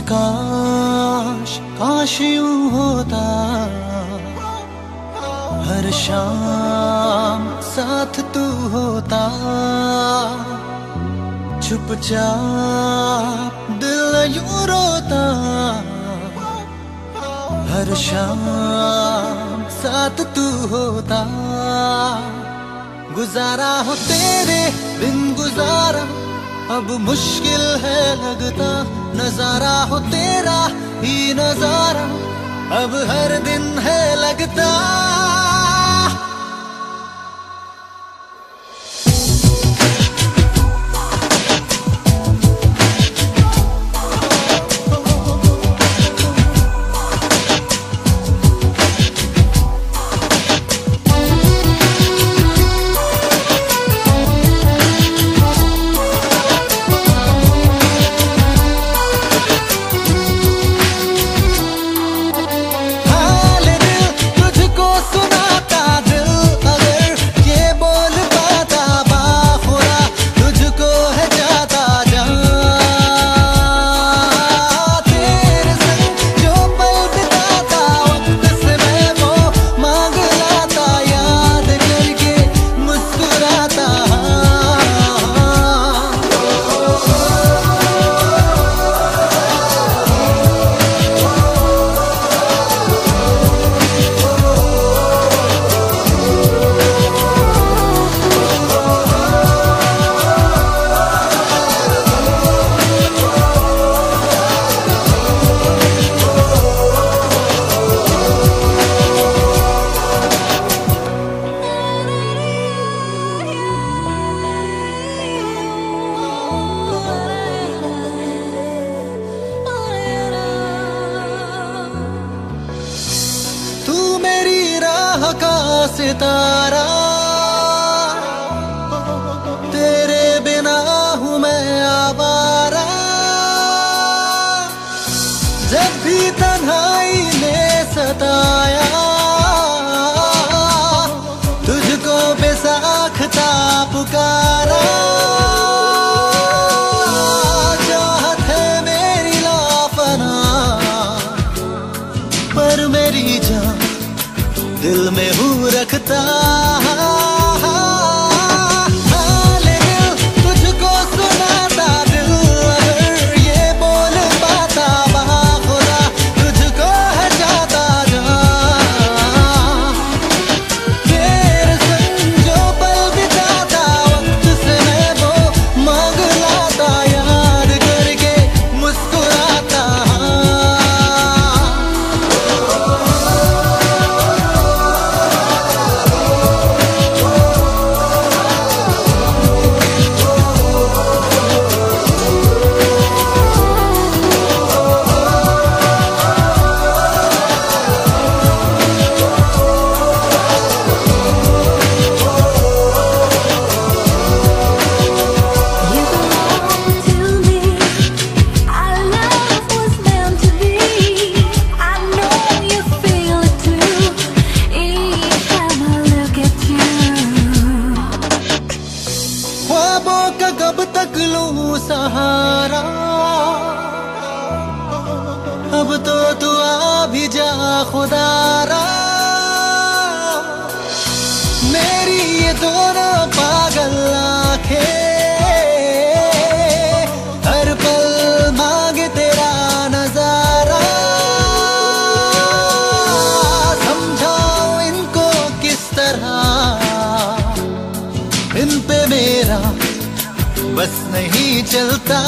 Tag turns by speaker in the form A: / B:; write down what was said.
A: काश काश यूँ होता। हर शाम साथ तू होता। चुपचाप दिल यूँ रोता। हर शाम साथ तू होता। गुजारा हो तेरे, बिन गुजारा अब मुश्किल है लगता नज़ारा हो तेरा ही नज़ारा। अब हर दिन है लगता। सितारा। तेरे बिना हूँ मैं आवारा। जब भी तन्हाई ने सताया तुझको बेसाखता पुकारा। हूँ सहारा। अब तो तू आ भी जा, खुदारा। मेरी ये दोनों पागल आँखें, हर पल मांगे तेरा नज़ारा। समझाओ इनको किस तरह, इन पे मेरा बस नहीं चलता।